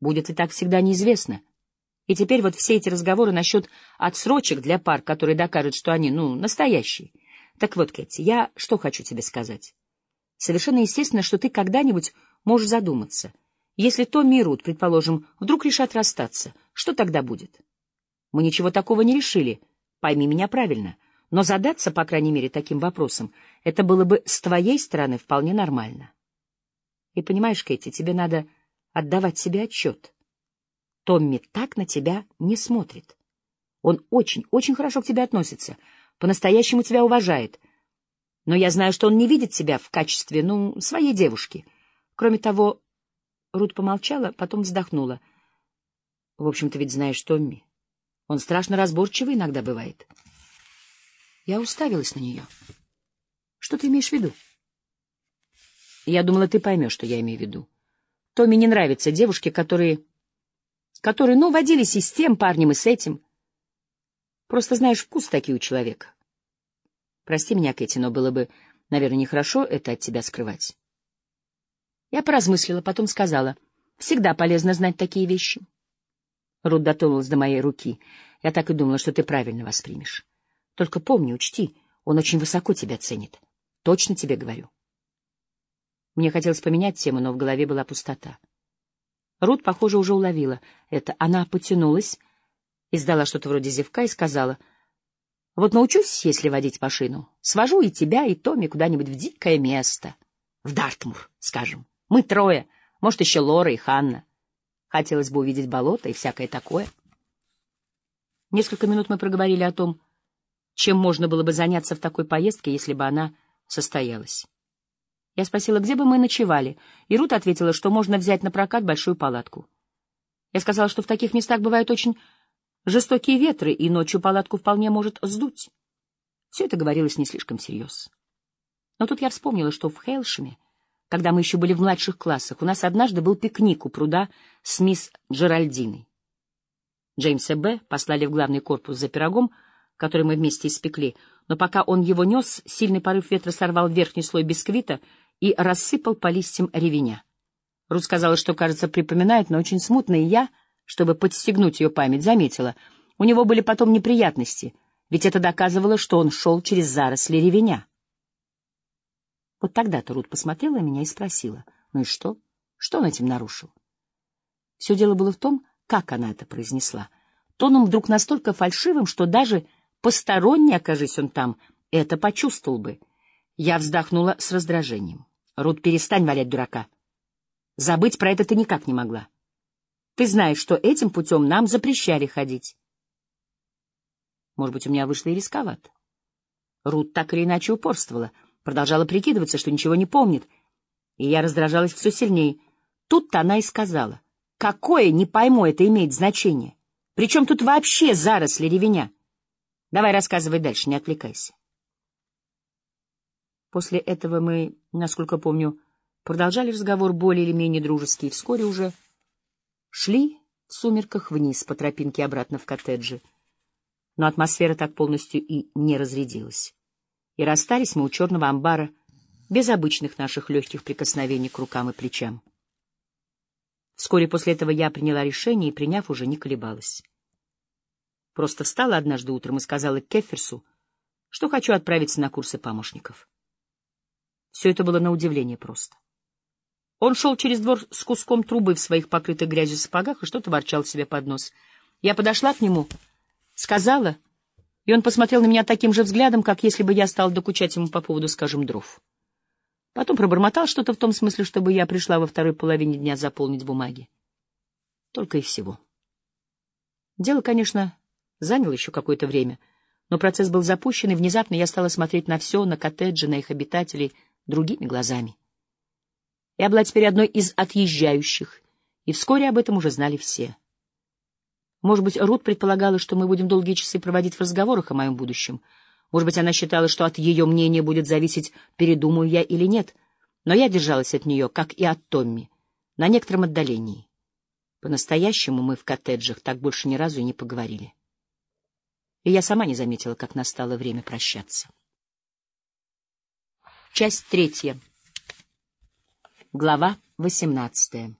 Будет ли так всегда неизвестно. И теперь вот все эти разговоры насчет отсрочек для пар, которые докажут, что они, ну, настоящие. Так вот, Кэти, я что хочу тебе сказать. Совершенно естественно, что ты когда-нибудь можешь задуматься. Если Томми и Рут, предположим, вдруг решат расстаться, что тогда будет? Мы ничего такого не решили, пойми меня правильно. Но задаться, по крайней мере, таким вопросом, это было бы с твоей стороны вполне нормально. И понимаешь, Кэти, тебе надо отдавать себе отчет. Томми так на тебя не смотрит. Он очень, очень хорошо к тебе относится, по-настоящему тебя уважает. Но я знаю, что он не видит тебя в качестве, ну, своей девушки. Кроме того, Рут помолчала, потом вздохнула. В общем, ты ведь знаешь Томми. Он страшно разборчивый иногда бывает. Я уставилась на нее. Что ты имеешь в виду? Я думала, ты поймешь, что я имею в виду. Томми не нравятся девушки, которые... которые, ну, водились и с тем парнем, и с этим. Просто знаешь, вкус такие у человека. Прости меня, Кэти, но было бы, наверное, нехорошо это от тебя скрывать. Я поразмыслила, потом сказала. Всегда полезно знать такие вещи. Рут дотронулась до моей руки. Я так и думала, что ты правильно воспримешь. Только помни, учти, он очень высоко тебя ценит. Точно тебе говорю. Мне хотелось поменять тему, но в голове была пустота. Рут, похоже, уже уловила это. Она потянулась, издала что-то вроде зевка и сказала, «Вот научусь, если водить машину, свожу и тебя, и Томми куда-нибудь в дикое место. В Дартмур, скажем. Мы трое, может, еще Лора и Ханна. Хотелось бы увидеть болото и всякое такое». Несколько минут мы проговорили о том, чем можно было бы заняться в такой поездке, если бы она состоялась. Я спросила, где бы мы ночевали, и Рут ответила, что можно взять на прокат большую палатку. Я сказала, что в таких местах бывают очень жестокие ветры, и ночью палатку вполне может сдуть. Все это говорилось не слишком всерьез. Но тут я вспомнила, что в Хейлшеме, когда мы еще были в младших классах, у нас однажды был пикник у пруда с мисс Джеральдиной. Джеймса Б. послали в главный корпус за пирогом, который мы вместе испекли, но пока он его нес, сильный порыв ветра сорвал верхний слой бисквита и рассыпал по листьям ревеня. Рут сказала, что, кажется, припоминает, но очень смутно, и я, чтобы подстегнуть ее память, заметила. У него были потом неприятности, ведь это доказывало, что он шел через заросли ревеня. Вот тогда-то Рут посмотрела меня и спросила, ну и что? Что он этим нарушил? Все дело было в том, как она это произнесла. Тоном вдруг настолько фальшивым, что даже посторонний, окажись он там, это почувствовал бы. Я вздохнула с раздражением. Рут, перестань валять дурака. Забыть про это ты никак не могла. Ты знаешь, что этим путем нам запрещали ходить. Может быть, у меня вышло и рисковато. Рут так или иначе упорствовала, продолжала прикидываться, что ничего не помнит, и я раздражалась все сильнее. Тут-то она и сказала. Какое, не пойму, это имеет значение? Причем тут вообще заросли ревеня? Давай рассказывай дальше, не отвлекайся. После этого мы, насколько помню, продолжали разговор более или менее дружеский, и вскоре уже шли в сумерках вниз по тропинке обратно в коттеджи. Но атмосфера так полностью и не разрядилась. И расстались мы у черного амбара без обычных наших легких прикосновений к рукам и плечам. Вскоре после этого я приняла решение и, приняв, уже не колебалась. Просто встала однажды утром и сказала Кефферсу, что хочу отправиться на курсы помощников. Все это было на удивление просто. Он шел через двор с куском трубы в своих покрытых грязью сапогах и что-то ворчал себе под нос. Я подошла к нему, сказала, и он посмотрел на меня таким же взглядом, как если бы я стала докучать ему по поводу, скажем, дров. Потом пробормотал что-то в том смысле, чтобы я пришла во второй половине дня заполнить бумаги. Только и всего. Дело, конечно, заняло еще какое-то время, но процесс был запущен, и внезапно я стала смотреть на все, на коттеджи, на их обитателей — другими глазами. Я была теперь одной из отъезжающих, и вскоре об этом уже знали все. Может быть, Рут предполагала, что мы будем долгие часы проводить в разговорах о моем будущем. Может быть, она считала, что от ее мнения будет зависеть, передумаю я или нет. Но я держалась от нее, как и от Томми, на некотором отдалении. По-настоящему мы в коттеджах так больше ни разу и не поговорили. И я сама не заметила, как настало время прощаться. Часть третья. Глава восемнадцатая.